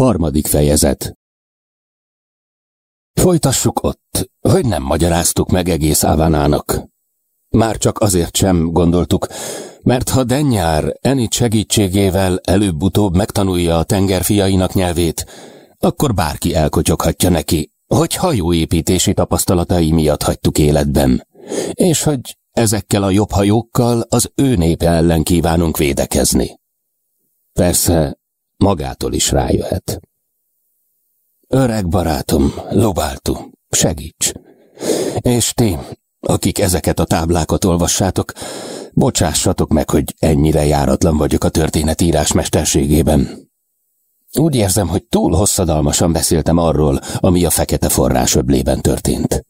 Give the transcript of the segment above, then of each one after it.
Harmadik fejezet Folytassuk ott, hogy nem magyaráztuk meg egész Ávánának. Már csak azért sem gondoltuk, mert ha Dennyár Enit segítségével előbb-utóbb megtanulja a tengerfiainak nyelvét, akkor bárki elkotyoghatja neki, hogy hajóépítési tapasztalatai miatt hagytuk életben, és hogy ezekkel a jobb hajókkal az ő népe ellen kívánunk védekezni. Persze, magától is rájöhet. Öreg barátom, Lobáltu, segíts! És ti, akik ezeket a táblákat olvassátok, bocsássatok meg, hogy ennyire járatlan vagyok a történetírás mesterségében. Úgy érzem, hogy túl hosszadalmasan beszéltem arról, ami a fekete forrás öblében történt.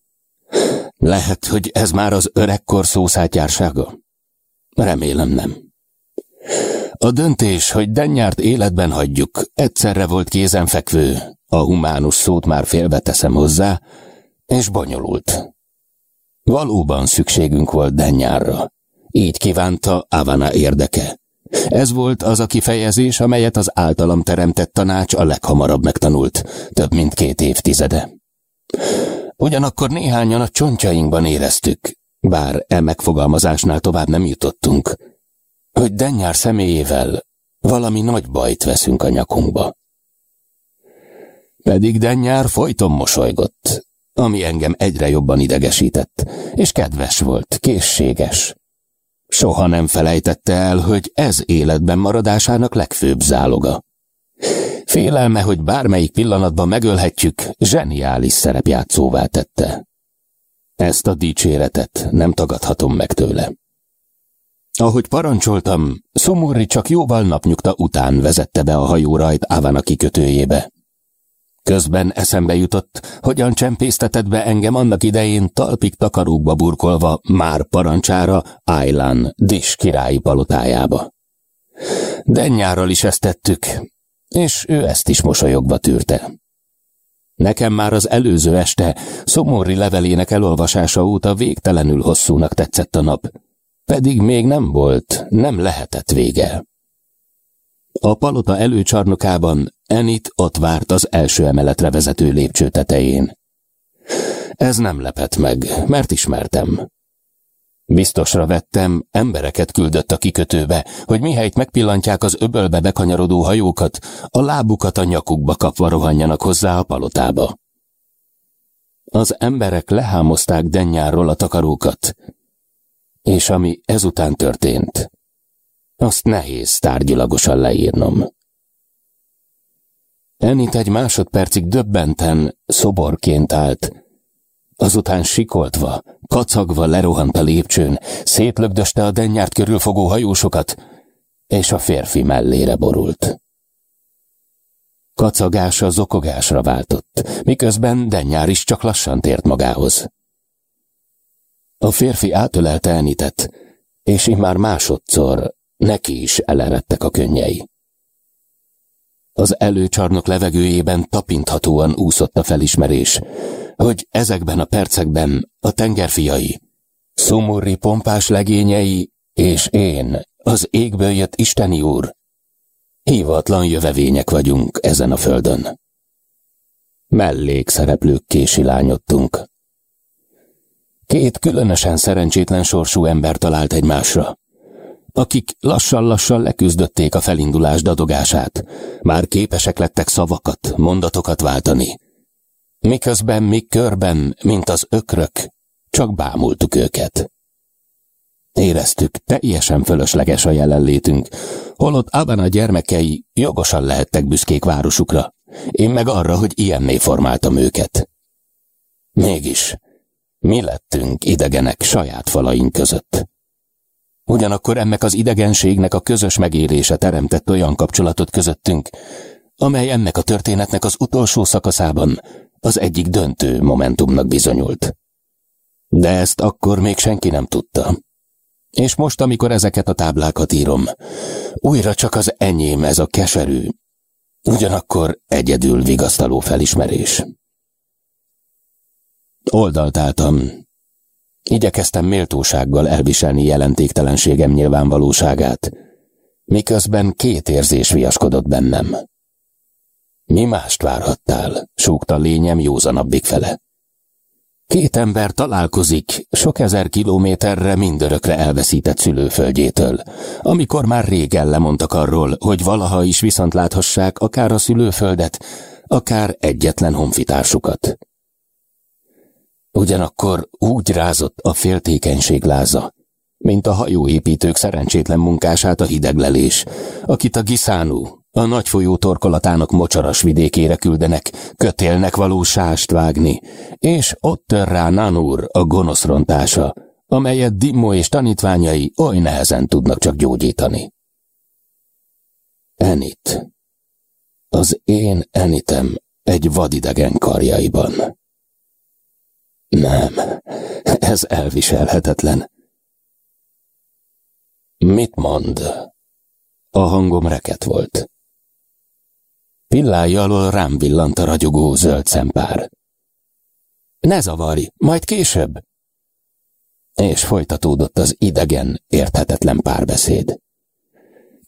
Lehet, hogy ez már az öregkor szószátjársága? Remélem nem. A döntés, hogy Dennyárt életben hagyjuk, egyszerre volt kézenfekvő, a humánus szót már félbeteszem hozzá, és bonyolult. Valóban szükségünk volt Dennyárra. Így kívánta Avana érdeke. Ez volt az a kifejezés, amelyet az általam teremtett tanács a leghamarabb megtanult, több mint két évtizede. Ugyanakkor néhányan a csontjainkban éreztük, bár e megfogalmazásnál tovább nem jutottunk, hogy Dennyár személyével valami nagy bajt veszünk a nyakunkba. Pedig Dennyár folyton mosolygott, ami engem egyre jobban idegesített, és kedves volt, készséges. Soha nem felejtette el, hogy ez életben maradásának legfőbb záloga. Félelme, hogy bármelyik pillanatban megölhetjük, zseniális szerepjátszóvá tette. Ezt a dicséretet nem tagadhatom meg tőle. Ahogy parancsoltam, Szomorri csak jóval napnyugta után vezette be a hajó rajt Ávana kikötőjébe. Közben eszembe jutott, hogyan csempésztetett be engem annak idején talpig takarókba burkolva már parancsára Ájlán, Dis királyi palotájába. Dennyárral is ezt tettük, és ő ezt is mosolyogva tűrte. Nekem már az előző este szomorri levelének elolvasása óta végtelenül hosszúnak tetszett a nap, pedig még nem volt, nem lehetett vége. A palota előcsarnokában Enit ott várt az első emeletre vezető lépcső tetején. Ez nem lepett meg, mert ismertem. Biztosra vettem, embereket küldött a kikötőbe, hogy mihelyt megpillantják az öbölbe bekanyarodó hajókat, a lábukat a nyakukba kapva rohanjanak hozzá a palotába. Az emberek lehámozták Dennyáról a takarókat, és ami ezután történt, azt nehéz tárgyilagosan leírnom. Enit egy másodpercig döbbenten, szoborként állt, azután sikoltva, kacagva lerohant a lépcsőn, szétlögdöste a dennyárt körülfogó hajósokat, és a férfi mellére borult. Kacagása zokogásra váltott, miközben Dennyár is csak lassan tért magához. A férfi átölelte Enitet, és immár másodszor neki is eleredtek a könnyei. Az előcsarnok levegőjében tapinthatóan úszott a felismerés, hogy ezekben a percekben a tengerfiai, szomorri pompás legényei és én, az égből jött Isteni úr, hívatlan jövevények vagyunk ezen a földön. Mellékszereplők késilányodtunk. Két különösen szerencsétlen sorsú ember talált egymásra, akik lassan-lassan leküzdötték a felindulás dadogását, már képesek lettek szavakat, mondatokat váltani. Miközben mi körben, mint az ökrök, csak bámultuk őket. Éreztük, teljesen fölösleges a jelenlétünk, holott a gyermekei jogosan lehettek büszkék városukra, én meg arra, hogy ilyenné formáltam őket. Mégis, mi lettünk idegenek saját falaink között. Ugyanakkor ennek az idegenségnek a közös megélése teremtett olyan kapcsolatot közöttünk, amely ennek a történetnek az utolsó szakaszában az egyik döntő momentumnak bizonyult. De ezt akkor még senki nem tudta. És most, amikor ezeket a táblákat írom, újra csak az enyém ez a keserű, ugyanakkor egyedül vigasztaló felismerés. Oldalt álltam. Igyekeztem méltósággal elviselni jelentéktelenségem nyilvánvalóságát, miközben két érzés viaskodott bennem. Mi mást várhattál? súgta lényem józanabbik fele. Két ember találkozik sok ezer kilométerre mindörökre elveszített szülőföldjétől, amikor már régen lemondtak arról, hogy valaha is viszont láthassák akár a szülőföldet, akár egyetlen honfitársukat. Ugyanakkor úgy rázott a féltékenység láza, mint a hajóépítők szerencsétlen munkását a hideglelés, akit a Giszánú, a nagy folyó torkolatának mocsaras vidékére küldenek, kötélnek való sást vágni, és ott tör rá Nanur a gonosz rontása, amelyet Dimmo és tanítványai oly nehezen tudnak csak gyógyítani. Enit. Az én Enitem egy vadidegen karjaiban. Nem, ez elviselhetetlen. Mit mond? A hangom reket volt. Pillája alól rám villant a ragyogó zöld szempár. Ne zavarj, majd később. És folytatódott az idegen, érthetetlen párbeszéd.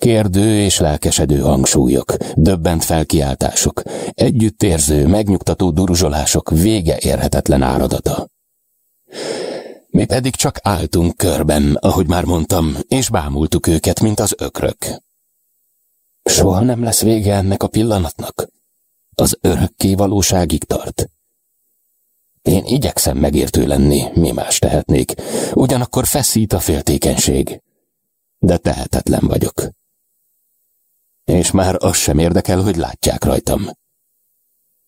Kérdő és lelkesedő hangsúlyok, döbbent felkiáltások, együttérző, megnyugtató duruzsolások vége érhetetlen áradata. Mi pedig csak álltunk körben, ahogy már mondtam, és bámultuk őket, mint az ökrök. Soha nem lesz vége ennek a pillanatnak. Az örökké valóságig tart. Én igyekszem megértő lenni, mi más tehetnék, ugyanakkor feszít a féltékenység. De tehetetlen vagyok. És már az sem érdekel, hogy látják rajtam.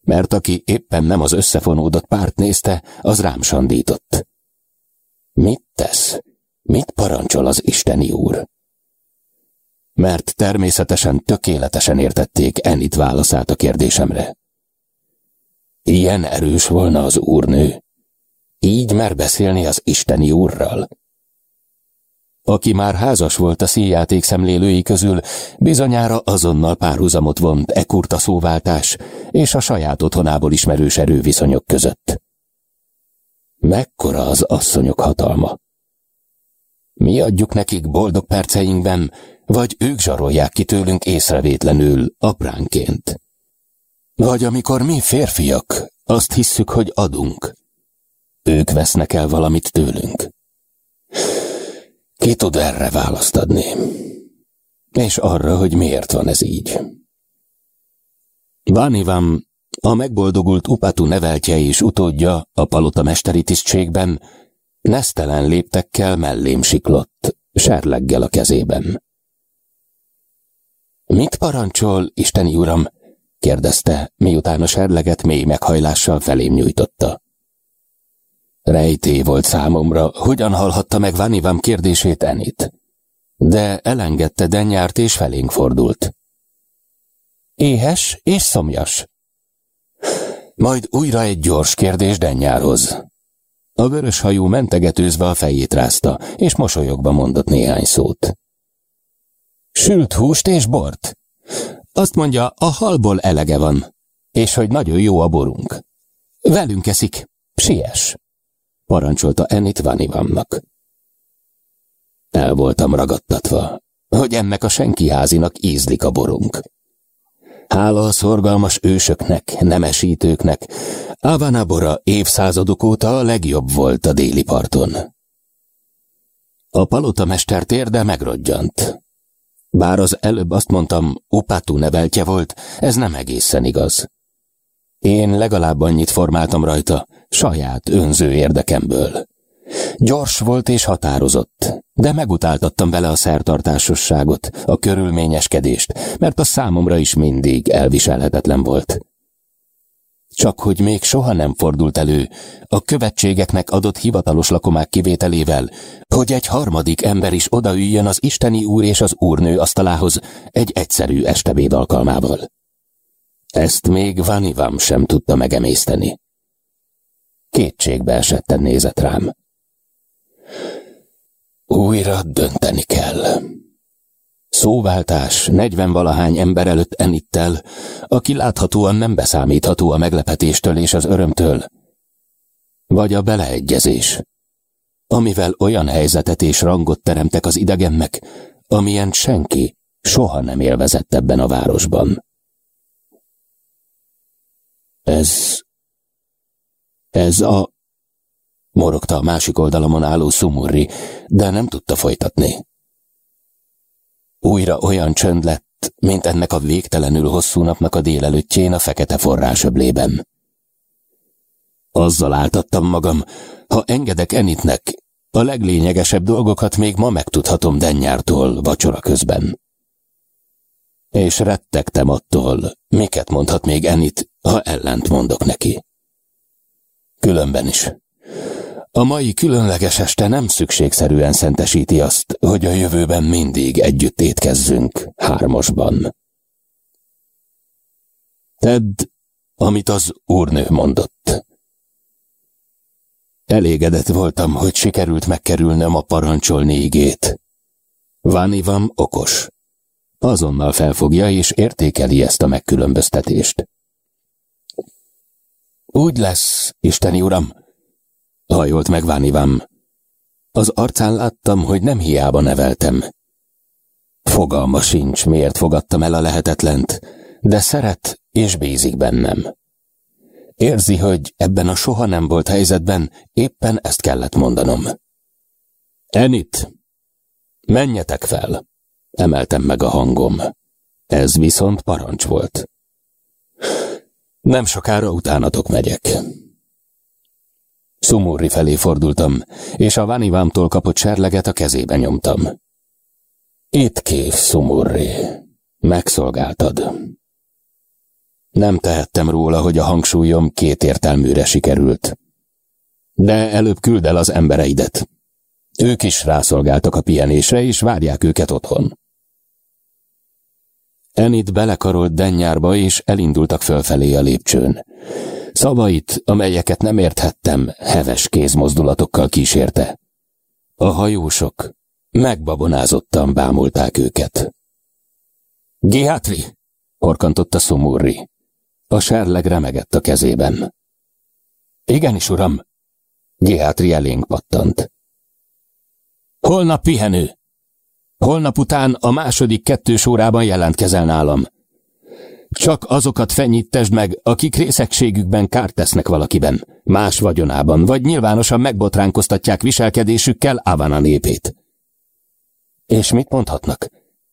Mert aki éppen nem az összefonódott párt nézte, az rám sandított. Mit tesz? Mit parancsol az Isteni úr? Mert természetesen tökéletesen értették Enit válaszát a kérdésemre. Ilyen erős volna az úrnő. Így mer beszélni az Isteni úrral. Aki már házas volt a színjáték szemlélői közül, bizonyára azonnal párhuzamot vont e kurta szóváltás és a saját otthonából ismerős erőviszonyok között. Mekkora az asszonyok hatalma? Mi adjuk nekik boldog perceinkben, vagy ők zsarolják ki tőlünk észrevétlenül, apránként. Vagy amikor mi férfiak azt hisszük, hogy adunk. Ők vesznek el valamit tőlünk. Ki tud erre választ adni? És arra, hogy miért van ez így. Vánivam a megboldogult Upatu neveltje és utódja a palota mesteri tisztségben nesztelen léptekkel mellém siklott, serleggel a kezében. Mit parancsol, Isteni uram? kérdezte, miután a serleget mély meghajlással felém nyújtotta. Rejté volt számomra, hogyan hallhatta meg Vanivam kérdését Enit. De elengedte Dennyárt és felénk fordult. Éhes és szomjas, majd újra egy gyors kérdés Dennyárhoz. A vörös hajú mentegetőzve a fejét rázta, és mosolyogva mondott néhány szót. Sült húst és bort. Azt mondja, a halból elege van, és hogy nagyon jó a borunk. Velünk eszik, siess, parancsolta Enit Vanivamnak. El voltam ragadtatva, hogy ennek a senki házinak ízlik a borunk. Hála a szorgalmas ősöknek, nemesítőknek, Avanabora évszázadok óta a legjobb volt a déli parton. A palotamester térde megrodjant. Bár az előbb azt mondtam, Upatu neveltje volt, ez nem egészen igaz. Én legalább annyit formáltam rajta, saját önző érdekemből. Gyors volt és határozott, de megutáltattam vele a szertartásosságot, a körülményeskedést, mert a számomra is mindig elviselhetetlen volt. Csak hogy még soha nem fordult elő, a követségeknek adott hivatalos lakomák kivételével, hogy egy harmadik ember is odaüljön az isteni úr és az úrnő asztalához egy egyszerű estebéd alkalmával. Ezt még Vanivam sem tudta megemészteni. Kétségbe esetten nézett rám. Újra dönteni kell. Szóváltás negyvenvalahány ember előtt Enittel, aki láthatóan nem beszámítható a meglepetéstől és az örömtől. Vagy a beleegyezés, amivel olyan helyzetet és rangot teremtek az idegennek, amilyen senki soha nem élvezett ebben a városban. Ez... Ez a... Morogta a másik oldalamon álló Szumurri, de nem tudta folytatni. Újra olyan csönd lett, mint ennek a végtelenül hosszú napnak a délelőttjén a fekete forrásöblében. Azzal áltattam magam, ha engedek Enitnek, a leglényegesebb dolgokat még ma megtudhatom Dennyártól vacsora közben. És rettegtem attól, miket mondhat még Enit, ha ellent mondok neki. Különben is. A mai különleges este nem szükségszerűen szentesíti azt, hogy a jövőben mindig együtt étkezzünk, hármasban. Tedd, amit az úrnő mondott. Elégedett voltam, hogy sikerült megkerülnöm a parancsolni igét. Vánivam okos. Azonnal felfogja és értékeli ezt a megkülönböztetést. Úgy lesz, Isteni Uram, hajolt meg Vánivam. Az arcán láttam, hogy nem hiába neveltem. Fogalma sincs, miért fogadtam el a lehetetlent, de szeret és bízik bennem. Érzi, hogy ebben a soha nem volt helyzetben éppen ezt kellett mondanom. Enit, menjetek fel! Emeltem meg a hangom. Ez viszont parancs volt. Nem sokára utánatok megyek. Szumurri felé fordultam, és a Vanivámtól kapott serleget a kezébe nyomtam. Itt kész, Szumurri. Megszolgáltad. Nem tehettem róla, hogy a hangsúlyom kétértelműre sikerült. De előbb küld el az embereidet. Ők is rászolgáltak a pihenésre, és várják őket otthon. Enid belekarolt dennyárba, és elindultak fölfelé a lépcsőn. Szavait, amelyeket nem érthettem, heves kézmozdulatokkal kísérte. A hajósok megbabonázottan bámulták őket. Gihatri! horkantotta Szomurri. A serleg remegett a kezében. Igenis, uram! Gihátri elénk pattant. Holnap pihenő. Holnap után a második kettős órában jelentkezel nálam. Csak azokat fenyítesd meg, akik részegségükben kárt tesznek valakiben, más vagyonában, vagy nyilvánosan megbotránkoztatják viselkedésükkel Avana népét. És mit mondhatnak?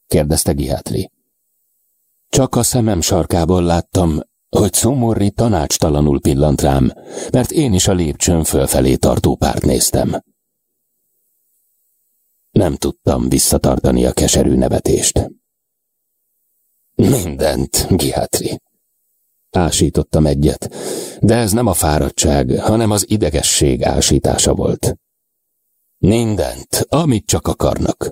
kérdezte Gihátri. Csak a szemem sarkából láttam, hogy Szomorri tanácstalanul pillant rám, mert én is a lépcsőn fölfelé tartó párt néztem. Nem tudtam visszatartani a keserű nevetést. Mindent, Gihatri. Ásítottam egyet, de ez nem a fáradtság, hanem az idegesség ásítása volt. Mindent, amit csak akarnak.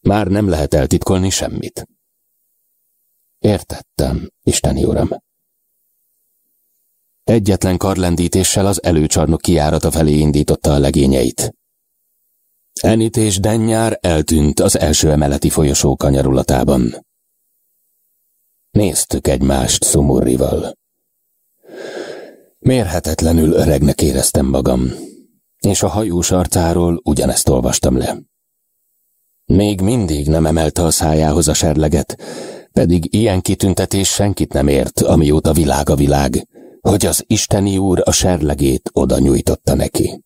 Már nem lehet eltitkolni semmit. Értettem, Isteni Uram. Egyetlen karlendítéssel az előcsarnok kiárata felé indította a legényeit. Enit és Dennyár eltűnt az első emeleti folyosó kanyarulatában. Néztük egymást Szumurrival. Mérhetetlenül öregnek éreztem magam, és a hajós arcáról ugyanezt olvastam le. Még mindig nem emelte a szájához a serleget, pedig ilyen kitüntetés senkit nem ért, amióta világ a világ, hogy az Isteni úr a serlegét oda nyújtotta neki.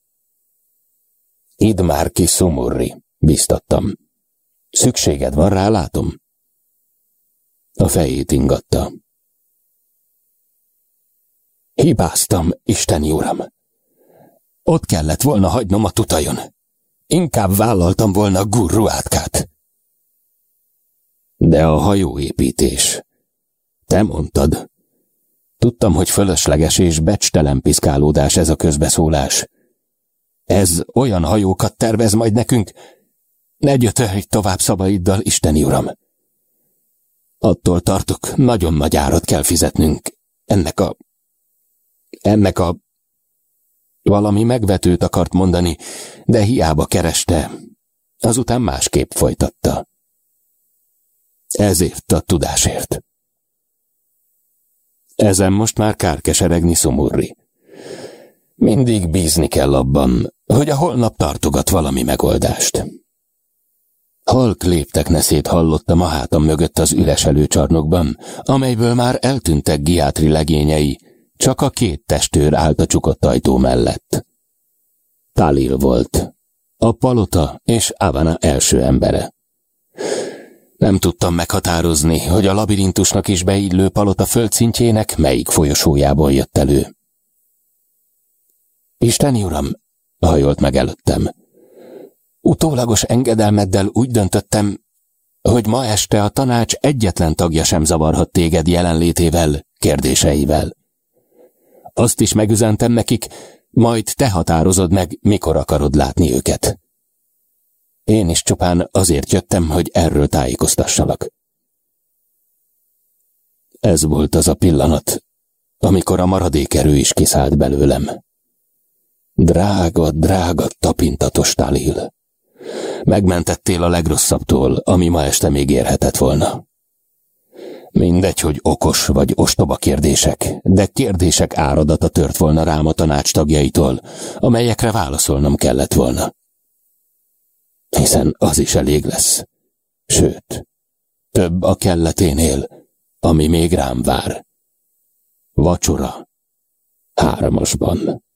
Idd már ki, Szumurri, biztattam. Szükséged van rá, látom. A fejét ingatta. Hibáztam, Isteni uram. Ott kellett volna hagynom a tutajon. Inkább vállaltam volna a gurru átkát. De a hajóépítés. Te mondtad. Tudtam, hogy fölösleges és becstelen piszkálódás ez a közbeszólás. Ez olyan hajókat tervez majd nekünk? Ne gyötörj tovább szabaiddal, Isteni Uram! Attól tartok, nagyon nagy árat kell fizetnünk. Ennek a... Ennek a... Valami megvetőt akart mondani, de hiába kereste. Azután másképp folytatta. Ezért a tudásért. Ezen most már kár keseregni szomorri. Mindig bízni kell abban, hogy a holnap tartogat valami megoldást. Halk léptek neszét hallottam a hátam mögött az üres előcsarnokban, amelyből már eltűntek Giátri legényei, csak a két testőr állt a csukott ajtó mellett. Talil volt, a palota és Avana első embere. Nem tudtam meghatározni, hogy a labirintusnak is beillő palota földszintjének melyik folyosójából jött elő. Isteni uram, hajolt meg előttem. Utólagos engedelmeddel úgy döntöttem, hogy ma este a tanács egyetlen tagja sem zavarhat téged jelenlétével, kérdéseivel. Azt is megüzentem nekik, majd te határozod meg, mikor akarod látni őket. Én is csupán azért jöttem, hogy erről tájékoztassalak. Ez volt az a pillanat, amikor a maradék erő is kiszállt belőlem. Drága, drága tapintatos Talil. Megmentettél a legrosszabbtól, ami ma este még érhetett volna. Mindegy, hogy okos vagy ostoba kérdések, de kérdések áradata tört volna rám a tanács tagjaitól, amelyekre válaszolnom kellett volna. Hiszen az is elég lesz. Sőt, több a kelleténél, ami még rám vár. Vacsora. Hármasban.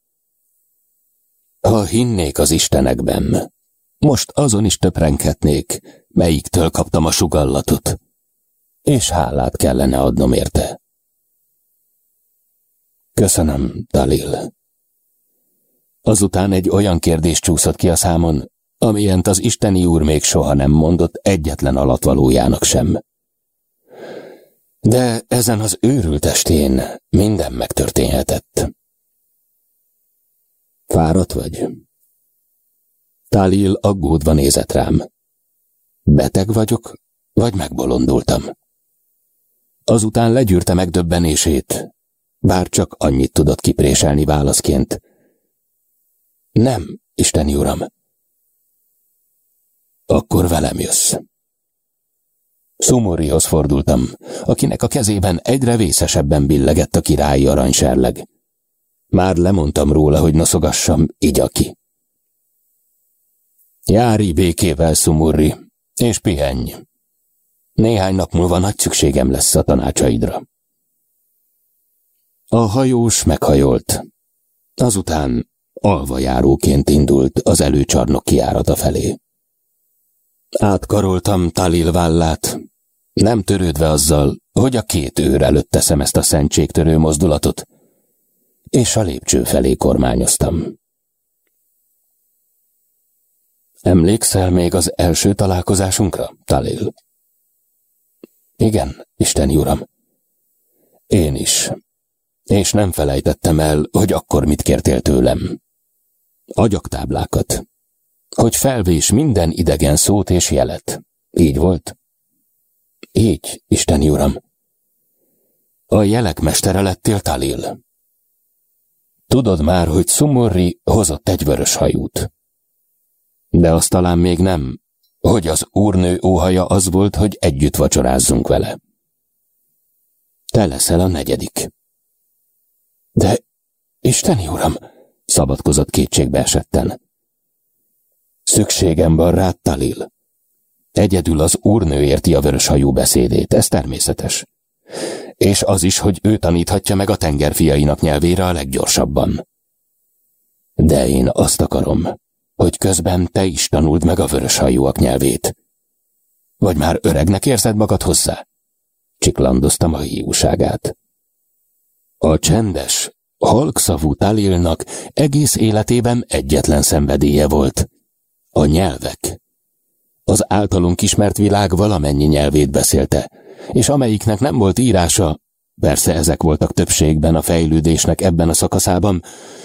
Ha hinnék az istenekben, most azon is töprenghetnék, melyiktől kaptam a sugallatot, és hálát kellene adnom érte. Köszönöm, Dalil. Azután egy olyan kérdés csúszott ki a számon, amilyent az isteni úr még soha nem mondott egyetlen alatvalójának sem. De ezen az őrült estén minden megtörténhetett. Fáradt vagy? Tálil aggódva nézett rám. Beteg vagyok, vagy megbolondultam? Azután legyűrte megdöbbenését, bár csak annyit tudott kipréselni válaszként. Nem, Isteni Uram. Akkor velem jössz. Szumorihoz fordultam, akinek a kezében egyre vészesebben billegett a királyi aranyserleg. Már lemondtam róla, hogy noszogassam, így aki. Jári békével, Szumurri, és pihenj. Néhány nap múlva nagy szükségem lesz a tanácsaidra. A hajós meghajolt. Azután alvajáróként indult az előcsarnok kiárata felé. Átkaroltam Talil vállát, nem törődve azzal, hogy a két őr előtt teszem ezt a szentségtörő mozdulatot, és a lépcső felé kormányoztam. Emlékszel még az első találkozásunkra, Talil? Igen, Isten uram. Én is. És nem felejtettem el, hogy akkor mit kértél tőlem. Agyaktáblákat. Hogy felvés minden idegen szót és jelet. Így volt? Így, Isten uram. A jelek mestere lettél, Talil. Tudod már, hogy Sumorri hozott egy vörös hajút. De azt talán még nem, hogy az úrnő óhaja az volt, hogy együtt vacsorázzunk vele. Te leszel a negyedik. De, Isteni uram, szabadkozott kétségbe esetten. Szükségem van rád, Talil. Egyedül az úrnő érti a vöröshajú beszédét, ez természetes. És az is, hogy ő taníthatja meg a tengerfiainak nyelvére a leggyorsabban. De én azt akarom, hogy közben te is tanuld meg a vöröshajúak nyelvét. Vagy már öregnek érzed magad hozzá? Csiklandoztam a hiúságát. A csendes, halkszavú Talilnak egész életében egyetlen szenvedélye volt. A nyelvek. Az általunk ismert világ valamennyi nyelvét beszélte, és amelyiknek nem volt írása, persze ezek voltak többségben a fejlődésnek ebben a szakaszában,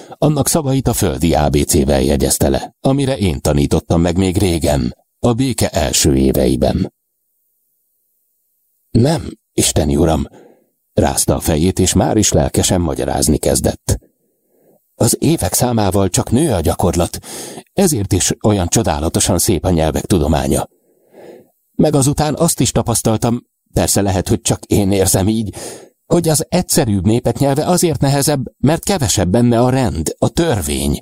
annak szavait a földi ABC-vel jegyezte le, amire én tanítottam meg még régen, a béke első éveiben. Nem, Isteni uram, rázta a fejét, és már is lelkesen magyarázni kezdett. Az évek számával csak nő a gyakorlat, ezért is olyan csodálatosan szép a nyelvek tudománya. Meg azután azt is tapasztaltam, persze lehet, hogy csak én érzem így, hogy az egyszerűbb népek nyelve azért nehezebb, mert kevesebb benne a rend, a törvény.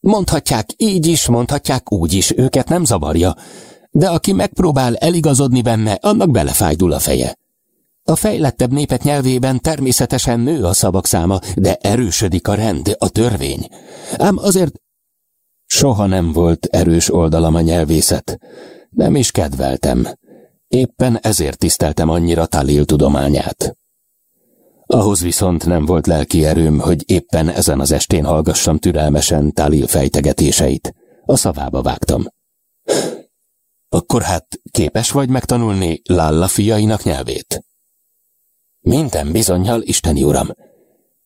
Mondhatják így is, mondhatják úgy is, őket nem zavarja, de aki megpróbál eligazodni benne, annak belefájdul a feje. A fejlettebb népek nyelvében természetesen nő a szavak száma, de erősödik a rend, a törvény. Ám azért soha nem volt erős oldalam a nyelvészet. Nem is kedveltem. Éppen ezért tiszteltem annyira Talil tudományát. Ahhoz viszont nem volt lelki erőm, hogy éppen ezen az estén hallgassam türelmesen Talil fejtegetéseit. A szavába vágtam. Akkor hát képes vagy megtanulni Lalla fiainak nyelvét? Minden bizonyal, Isteni Uram.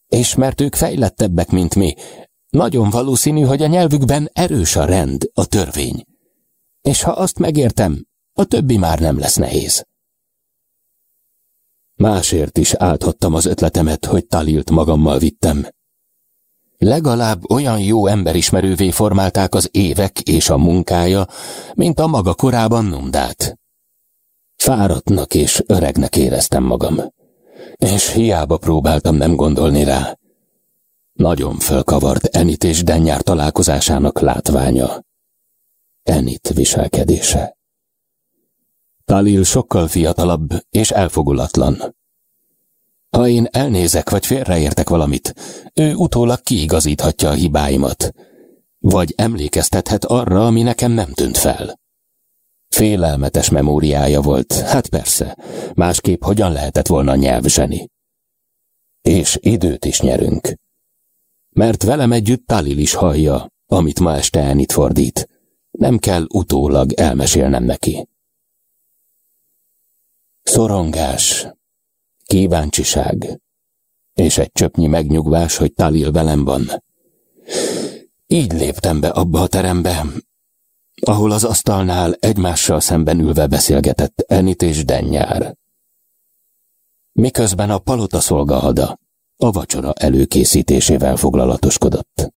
És mert ők fejlettebbek, mint mi, nagyon valószínű, hogy a nyelvükben erős a rend, a törvény. És ha azt megértem, a többi már nem lesz nehéz. Másért is áthattam az ötletemet, hogy Talilt magammal vittem. Legalább olyan jó emberismerővé formálták az évek és a munkája, mint a maga korában Nundát. Fáradtnak és öregnek éreztem magam, és hiába próbáltam nem gondolni rá. Nagyon fölkavart Enit és Dennyár találkozásának látványa. Enit viselkedése. Talil sokkal fiatalabb és elfogulatlan. Ha én elnézek vagy félreértek valamit, ő utólag kiigazíthatja a hibáimat, vagy emlékeztethet arra, ami nekem nem tűnt fel. Félelmetes memóriája volt, hát persze, másképp hogyan lehetett volna nyelvzseni. És időt is nyerünk. Mert velem együtt Talil is hallja, amit ma este Enit fordít. Nem kell utólag elmesélnem neki. Szorongás, kíváncsiság, és egy csöpnyi megnyugvás, hogy Talil velem van. Így léptem be abba a terembe, ahol az asztalnál egymással szemben ülve beszélgetett Enit és Dennyár. Miközben a palota szolgahada a vacsora előkészítésével foglalatoskodott.